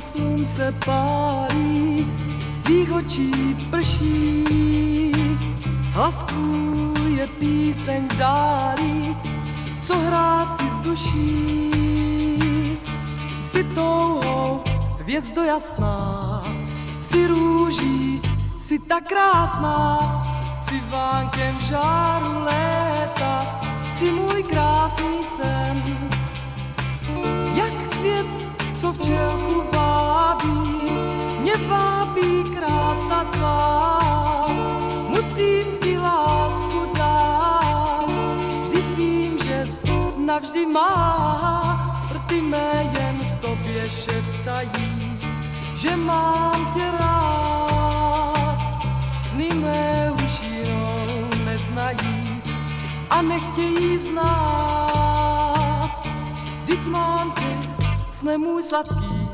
slunce pálí, z tvých očí prší. Hlas je píseň dálí, co hrá si z duší. Jsi touhou, hvězdo jasná, si růží, si tak krásná, si vánkem žáru navždy má, rty mé jen tobě šeptají, že mám tě rád. Sny mé už jinou neznají a nechtějí znát. Vždyť mám tě, sne můj sladký,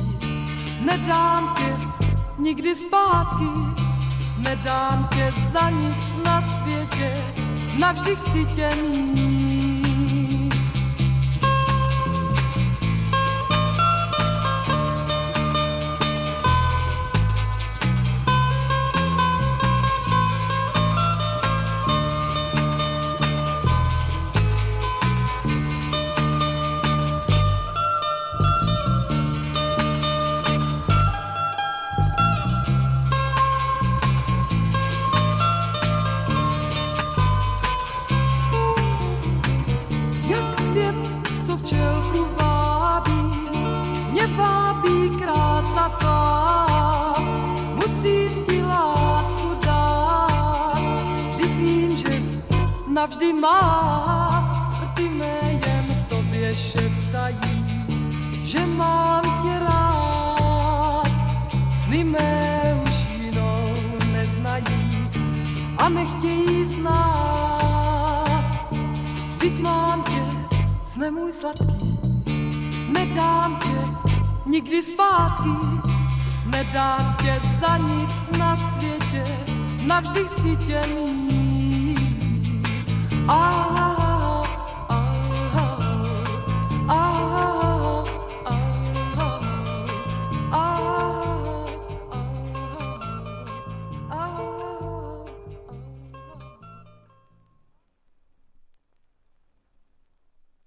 nedám tě nikdy zpátky, nedám tě za nic na světě, navždy chci tě mít. Navždy má, rty mé jen tobě šeptají, že mám tě rád. Sny mé už jinou neznají a nechtějí znát. Vždyť mám tě, sne můj sladký, nedám tě nikdy zpátky, nedám tě za nic na světě, navždy chci tě mít. Ah,